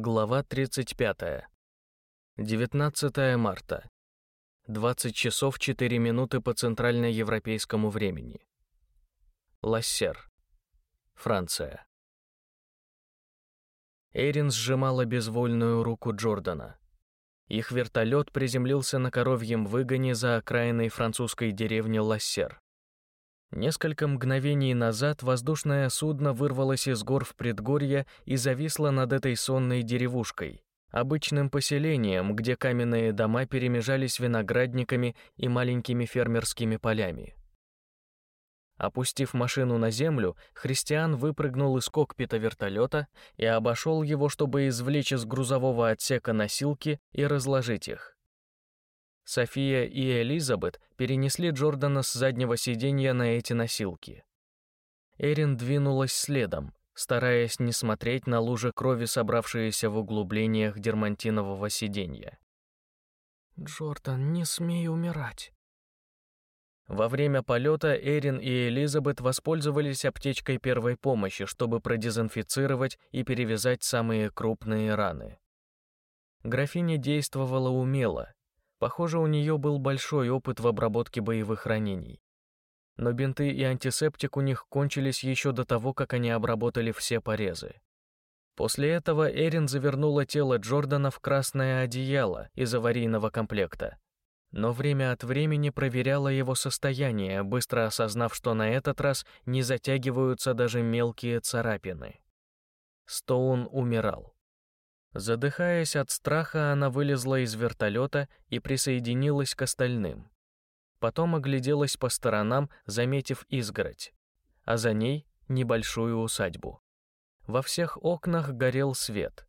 Глава 35. 19 марта. 20 часов 4 минуты по центральноевропейскому времени. Лассер. Франция. Эрин сжимала безвольную руку Джордана. Их вертолет приземлился на коровьем выгоне за окраиной французской деревни Лассер. Несколько мгновений назад воздушное судно вырвалось из гор в предгорье и зависло над этой сонной деревушкой, обычным поселением, где каменные дома перемежались виноградниками и маленькими фермерскими полями. Опустив машину на землю, Христиан выпрыгнул из кокпита вертолета и обошел его, чтобы извлечь из грузового отсека носилки и разложить их. София и Элизабет перенесли Джордана с заднего сиденья на эти носилки. Эрин двинулась следом, стараясь не смотреть на лужи крови, собравшиеся в углублениях дермантинового сиденья. «Джордан, не смей умирать!» Во время полета Эрин и Элизабет воспользовались аптечкой первой помощи, чтобы продезинфицировать и перевязать самые крупные раны. Графиня действовала умело, Похоже, у нее был большой опыт в обработке боевых ранений. Но бинты и антисептик у них кончились еще до того, как они обработали все порезы. После этого Эрин завернула тело Джордана в красное одеяло из аварийного комплекта. Но время от времени проверяла его состояние, быстро осознав, что на этот раз не затягиваются даже мелкие царапины. Стоун умирал. Задыхаясь от страха, она вылезла из вертолета и присоединилась к остальным. Потом огляделась по сторонам, заметив изгородь, а за ней небольшую усадьбу. Во всех окнах горел свет.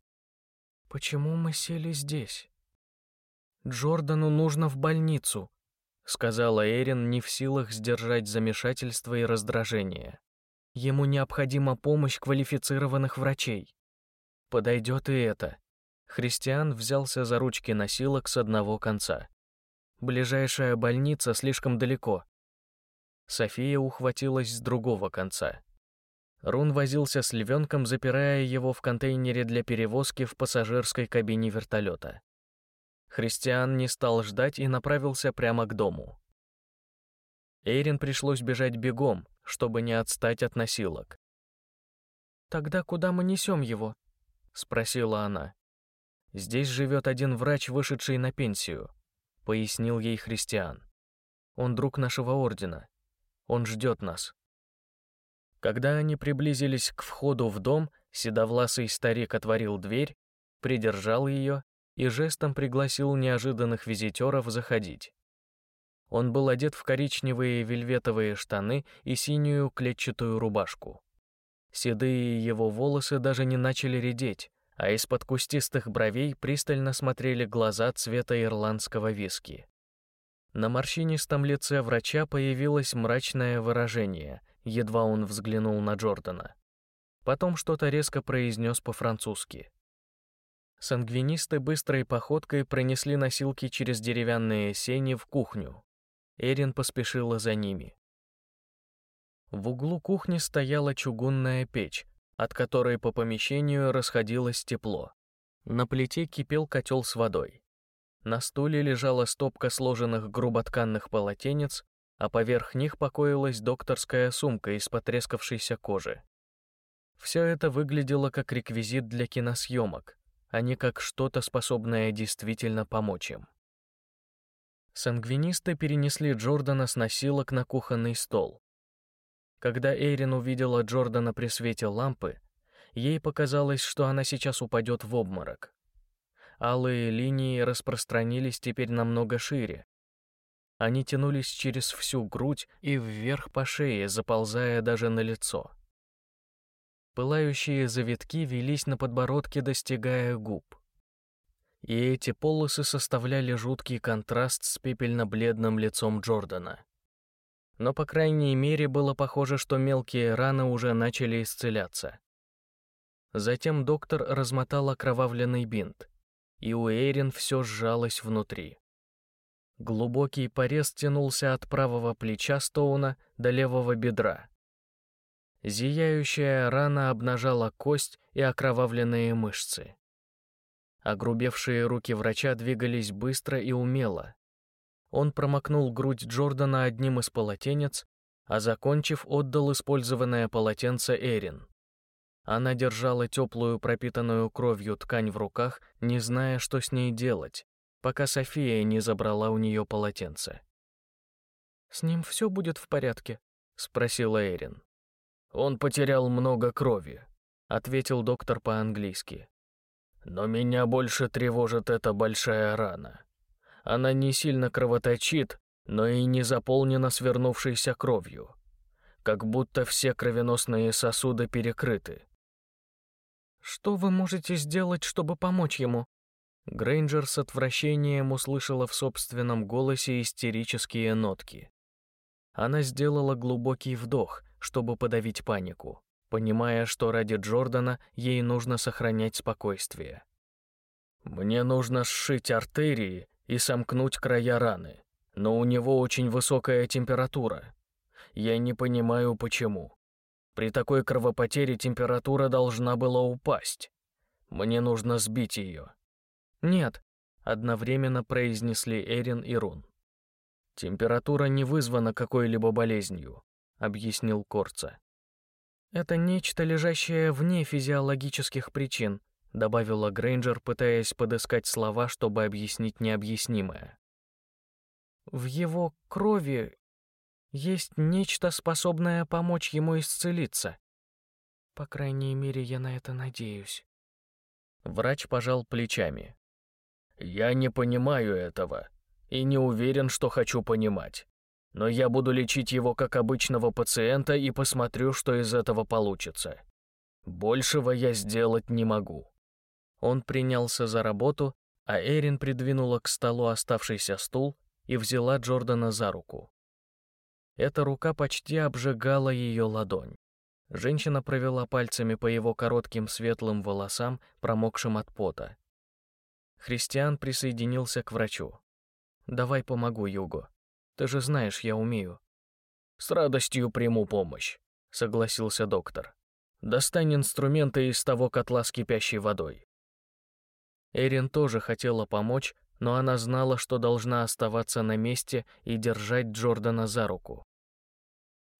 «Почему мы сели здесь?» «Джордану нужно в больницу», — сказала Эрин, не в силах сдержать замешательство и раздражение. «Ему необходима помощь квалифицированных врачей». Подойдет и это. Христиан взялся за ручки носилок с одного конца. Ближайшая больница слишком далеко. София ухватилась с другого конца. Рун возился с львенком, запирая его в контейнере для перевозки в пассажирской кабине вертолета. Христиан не стал ждать и направился прямо к дому. Эйрин пришлось бежать бегом, чтобы не отстать от носилок. «Тогда куда мы несем его?» — спросила она. «Здесь живет один врач, вышедший на пенсию», — пояснил ей Христиан. «Он друг нашего ордена. Он ждет нас». Когда они приблизились к входу в дом, седовласый старик отворил дверь, придержал ее и жестом пригласил неожиданных визитеров заходить. Он был одет в коричневые вельветовые штаны и синюю клетчатую рубашку. Седые его волосы даже не начали редеть, а из-под кустистых бровей пристально смотрели глаза цвета ирландского виски. На морщинистом лице врача появилось мрачное выражение, едва он взглянул на Джордана. Потом что-то резко произнес по-французски. Сангвинисты быстрой походкой пронесли носилки через деревянные сени в кухню. Эрин поспешила за ними. В углу кухни стояла чугунная печь, от которой по помещению расходилось тепло. На плите кипел котел с водой. На стуле лежала стопка сложенных груботканных полотенец, а поверх них покоилась докторская сумка из потрескавшейся кожи. Все это выглядело как реквизит для киносъемок, а не как что-то, способное действительно помочь им. Сангвинисты перенесли Джордана с носилок на кухонный стол, когда Эйрин увидела Джордана при свете лампы, ей показалось, что она сейчас упадет в обморок. Алые линии распространились теперь намного шире. Они тянулись через всю грудь и вверх по шее, заползая даже на лицо. Пылающие завитки велись на подбородке, достигая губ. И эти полосы составляли жуткий контраст с пепельно-бледным лицом Джордана но, по крайней мере, было похоже, что мелкие раны уже начали исцеляться. Затем доктор размотал окровавленный бинт, и у Эйрин все сжалось внутри. Глубокий порез тянулся от правого плеча Стоуна до левого бедра. Зияющая рана обнажала кость и окровавленные мышцы. Огрубевшие руки врача двигались быстро и умело. Он промокнул грудь Джордана одним из полотенец, а закончив, отдал использованное полотенце Эрин. Она держала теплую пропитанную кровью ткань в руках, не зная, что с ней делать, пока София не забрала у нее полотенце. «С ним все будет в порядке?» — спросила Эрин. «Он потерял много крови», — ответил доктор по-английски. «Но меня больше тревожит эта большая рана. Она не сильно кровоточит, но и не заполнена свернувшейся кровью. Как будто все кровеносные сосуды перекрыты. «Что вы можете сделать, чтобы помочь ему?» Грейнджер с отвращением услышала в собственном голосе истерические нотки. Она сделала глубокий вдох, чтобы подавить панику, понимая, что ради Джордана ей нужно сохранять спокойствие. «Мне нужно сшить артерии и сомкнуть края раны, но у него очень высокая температура. Я не понимаю, почему. При такой кровопотере температура должна была упасть. Мне нужно сбить ее». «Нет», — одновременно произнесли Эрин и Рун. «Температура не вызвана какой-либо болезнью», — объяснил Корца. «Это нечто, лежащее вне физиологических причин», — добавила Грейнджер, пытаясь подыскать слова, чтобы объяснить необъяснимое. «В его крови есть нечто, способное помочь ему исцелиться. По крайней мере, я на это надеюсь». Врач пожал плечами. «Я не понимаю этого и не уверен, что хочу понимать. Но я буду лечить его как обычного пациента и посмотрю, что из этого получится. Большего я сделать не могу». Он принялся за работу, а Эрин придвинула к столу оставшийся стул и взяла Джордана за руку. Эта рука почти обжигала ее ладонь. Женщина провела пальцами по его коротким светлым волосам, промокшим от пота. Христиан присоединился к врачу. «Давай помогу, Юго. Ты же знаешь, я умею». «С радостью приму помощь», — согласился доктор. «Достань инструменты из того котла с кипящей водой». Эрин тоже хотела помочь, но она знала, что должна оставаться на месте и держать Джордана за руку.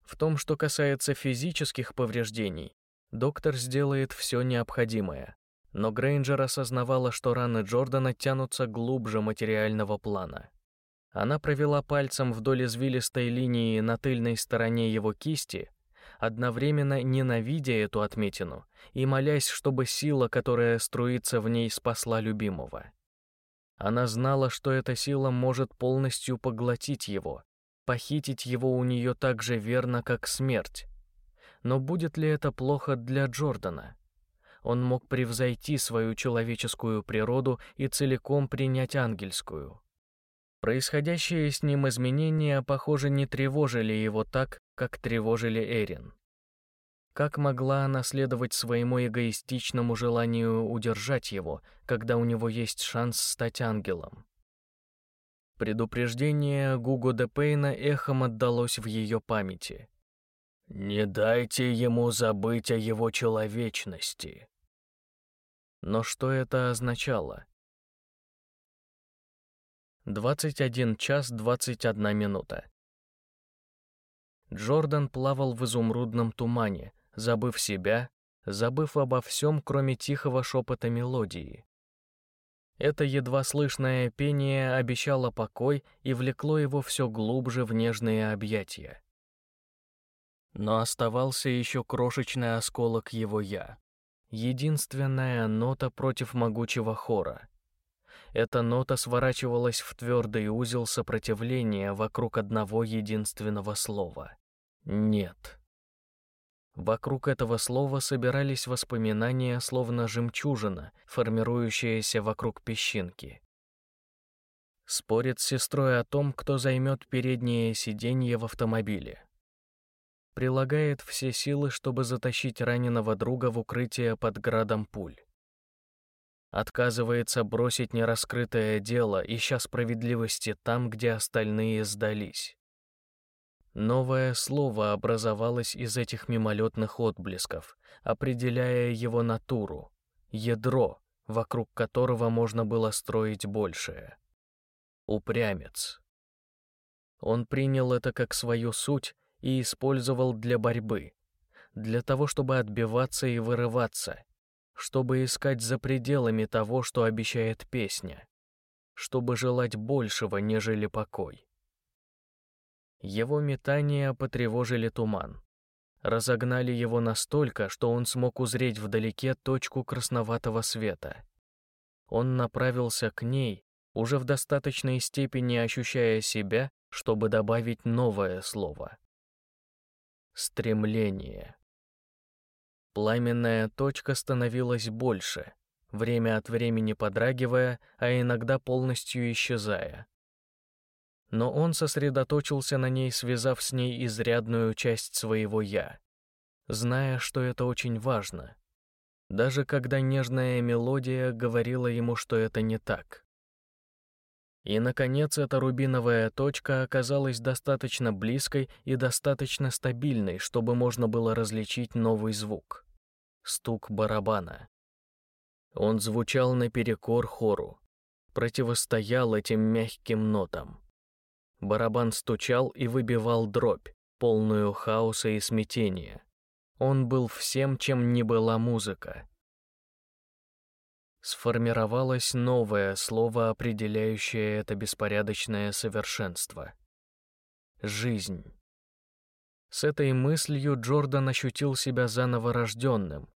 В том, что касается физических повреждений, доктор сделает все необходимое, но Грейнджер осознавала, что раны Джордана тянутся глубже материального плана. Она провела пальцем вдоль извилистой линии на тыльной стороне его кисти, одновременно ненавидя эту отметину и молясь, чтобы сила, которая струится в ней, спасла любимого. Она знала, что эта сила может полностью поглотить его, похитить его у нее так же верно, как смерть. Но будет ли это плохо для Джордана? Он мог превзойти свою человеческую природу и целиком принять ангельскую. Происходящие с ним изменения, похоже, не тревожили его так, как тревожили Эрин. Как могла она следовать своему эгоистичному желанию удержать его, когда у него есть шанс стать ангелом? Предупреждение Гуго де Пейна эхом отдалось в ее памяти. «Не дайте ему забыть о его человечности». Но что это означало? 21 час 21 минута. Джордан плавал в изумрудном тумане, забыв себя, забыв обо всем, кроме тихого шепота мелодии. Это едва слышное пение обещало покой и влекло его все глубже в нежные объятия. Но оставался еще крошечный осколок его «я», единственная нота против могучего хора — эта нота сворачивалась в твердый узел сопротивления вокруг одного единственного слова — «нет». Вокруг этого слова собирались воспоминания, словно жемчужина, формирующаяся вокруг песчинки. Спорит с сестрой о том, кто займет переднее сиденье в автомобиле. Прилагает все силы, чтобы затащить раненого друга в укрытие под градом пуль отказывается бросить нераскрытое дело, ища справедливости там, где остальные сдались. Новое слово образовалось из этих мимолетных отблесков, определяя его натуру, ядро, вокруг которого можно было строить большее. Упрямец. Он принял это как свою суть и использовал для борьбы, для того, чтобы отбиваться и вырываться, чтобы искать за пределами того, что обещает песня, чтобы желать большего, нежели покой. Его метания потревожили туман, разогнали его настолько, что он смог узреть вдалеке точку красноватого света. Он направился к ней, уже в достаточной степени ощущая себя, чтобы добавить новое слово. Стремление. Пламенная точка становилась больше, время от времени подрагивая, а иногда полностью исчезая. Но он сосредоточился на ней, связав с ней изрядную часть своего «я», зная, что это очень важно, даже когда нежная мелодия говорила ему, что это не так. И, наконец, эта рубиновая точка оказалась достаточно близкой и достаточно стабильной, чтобы можно было различить новый звук — стук барабана. Он звучал наперекор хору, противостоял этим мягким нотам. Барабан стучал и выбивал дробь, полную хаоса и смятения. Он был всем, чем не была музыка, сформировалось новое слово, определяющее это беспорядочное совершенство. Жизнь. С этой мыслью Джордан ощутил себя заново рожденным,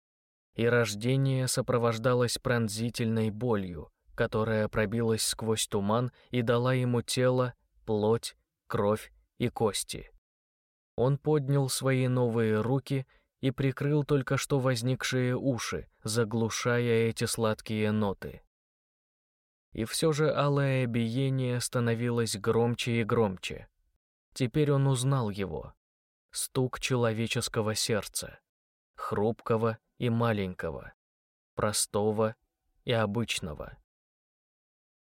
и рождение сопровождалось пронзительной болью, которая пробилась сквозь туман и дала ему тело, плоть, кровь и кости. Он поднял свои новые руки и прикрыл только что возникшие уши, заглушая эти сладкие ноты. И все же алое биение становилось громче и громче. Теперь он узнал его. Стук человеческого сердца. Хрупкого и маленького. Простого и обычного.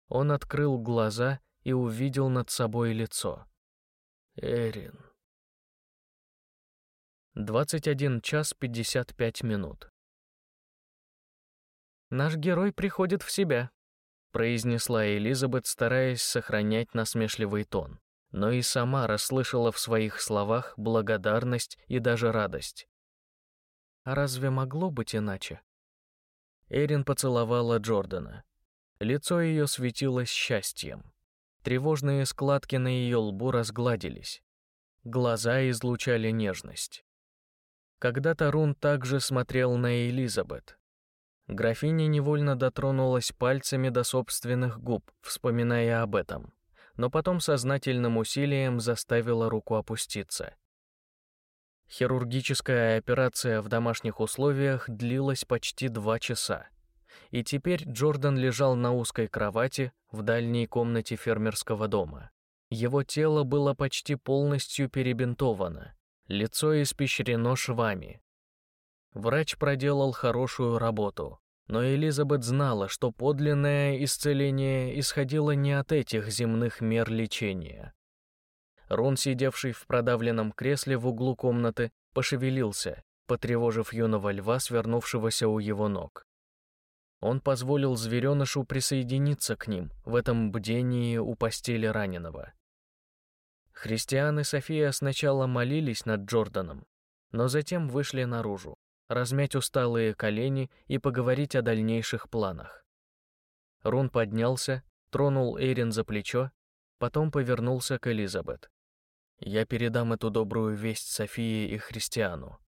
Он открыл глаза и увидел над собой лицо. Эрин. 21 час 55 минут. «Наш герой приходит в себя», — произнесла Элизабет, стараясь сохранять насмешливый тон, но и сама расслышала в своих словах благодарность и даже радость. «А разве могло быть иначе?» Эрин поцеловала Джордана. Лицо ее светилось счастьем. Тревожные складки на ее лбу разгладились. Глаза излучали нежность. Когда-то Рун также смотрел на Элизабет. Графиня невольно дотронулась пальцами до собственных губ, вспоминая об этом, но потом сознательным усилием заставила руку опуститься. Хирургическая операция в домашних условиях длилась почти два часа. И теперь Джордан лежал на узкой кровати в дальней комнате фермерского дома. Его тело было почти полностью перебинтовано, лицо испещрено швами. Врач проделал хорошую работу, но Элизабет знала, что подлинное исцеление исходило не от этих земных мер лечения. Рон, сидевший в продавленном кресле в углу комнаты, пошевелился, потревожив юного льва, свернувшегося у его ног. Он позволил зверенышу присоединиться к ним в этом бдении у постели раненого. Христиан и София сначала молились над Джорданом, но затем вышли наружу, размять усталые колени и поговорить о дальнейших планах. Рун поднялся, тронул Эйрин за плечо, потом повернулся к Элизабет. «Я передам эту добрую весть Софии и Христиану».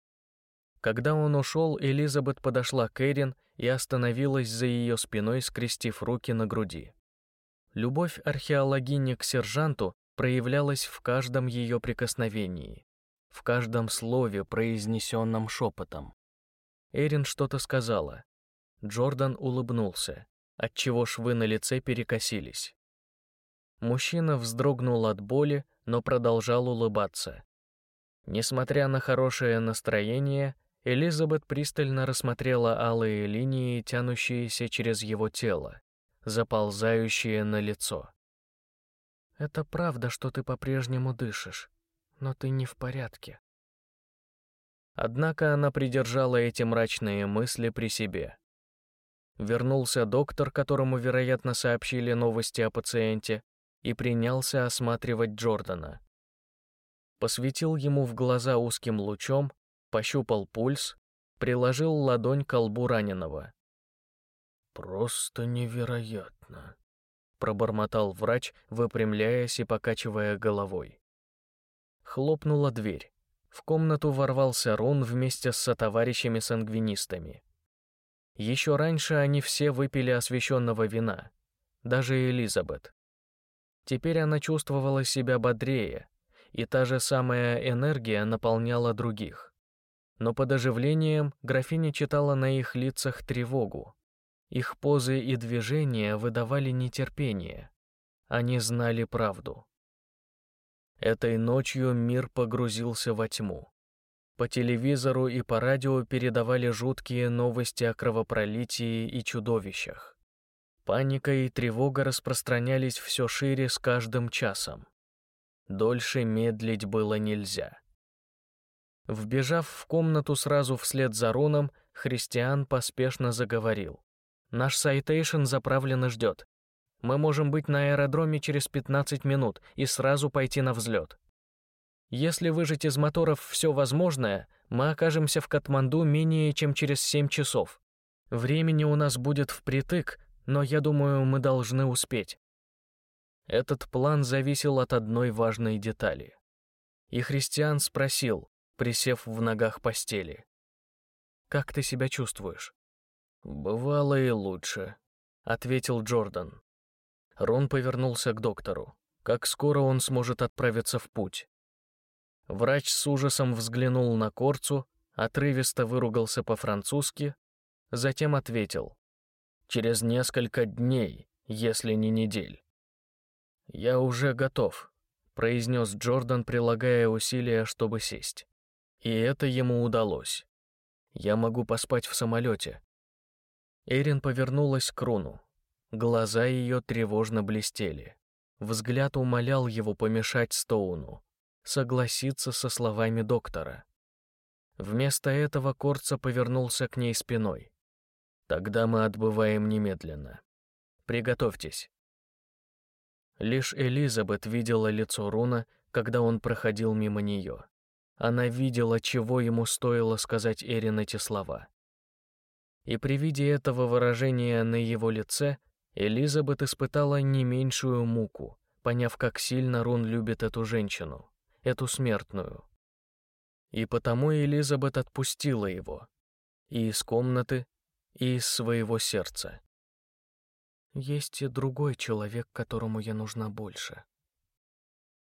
Когда он ушел, Элизабет подошла к Эйрин и остановилась за ее спиной, скрестив руки на груди. Любовь археологини к сержанту проявлялась в каждом ее прикосновении, в каждом слове, произнесенном шепотом. Эрин что-то сказала. Джордан улыбнулся, отчего швы на лице перекосились. Мужчина вздрогнул от боли, но продолжал улыбаться. Несмотря на хорошее настроение, Элизабет пристально рассмотрела алые линии, тянущиеся через его тело, заползающие на лицо. Это правда, что ты по-прежнему дышишь, но ты не в порядке. Однако она придержала эти мрачные мысли при себе. Вернулся доктор, которому, вероятно, сообщили новости о пациенте, и принялся осматривать Джордана. Посветил ему в глаза узким лучом, пощупал пульс, приложил ладонь к колбу раненого. «Просто невероятно», — пробормотал врач, выпрямляясь и покачивая головой. Хлопнула дверь. В комнату ворвался Рон вместе с сотоварищами-сангвинистами. Еще раньше они все выпили освященного вина, даже Элизабет. Теперь она чувствовала себя бодрее, и та же самая энергия наполняла других. Но под оживлением графиня читала на их лицах тревогу. Их позы и движения выдавали нетерпение. Они знали правду. Этой ночью мир погрузился во тьму. По телевизору и по радио передавали жуткие новости о кровопролитии и чудовищах. Паника и тревога распространялись все шире с каждым часом. Дольше медлить было нельзя. Вбежав в комнату сразу вслед за Роном, Христиан поспешно заговорил. «Наш сайтейшн заправлен и ждет. Мы можем быть на аэродроме через 15 минут и сразу пойти на взлет. Если выжать из моторов все возможное, мы окажемся в Катманду менее чем через 7 часов. Времени у нас будет впритык, но я думаю, мы должны успеть. Этот план зависел от одной важной детали. И Христиан спросил, присев в ногах постели. «Как ты себя чувствуешь?» «Бывало и лучше», — ответил Джордан. Рон повернулся к доктору. Как скоро он сможет отправиться в путь? Врач с ужасом взглянул на Корцу, отрывисто выругался по-французски, затем ответил. «Через несколько дней, если не недель». «Я уже готов», — произнес Джордан, прилагая усилия, чтобы сесть. И это ему удалось. «Я могу поспать в самолете». Эрин повернулась к Руну. Глаза ее тревожно блестели. Взгляд умолял его помешать Стоуну, согласиться со словами доктора. Вместо этого Корца повернулся к ней спиной. «Тогда мы отбываем немедленно. Приготовьтесь». Лишь Элизабет видела лицо Руна, когда он проходил мимо нее. Она видела, чего ему стоило сказать Эрин эти слова. И при виде этого выражения на его лице Элизабет испытала не меньшую муку, поняв, как сильно Рун любит эту женщину, эту смертную. И потому Элизабет отпустила его, и из комнаты, и из своего сердца. Есть и другой человек, которому я нужна больше.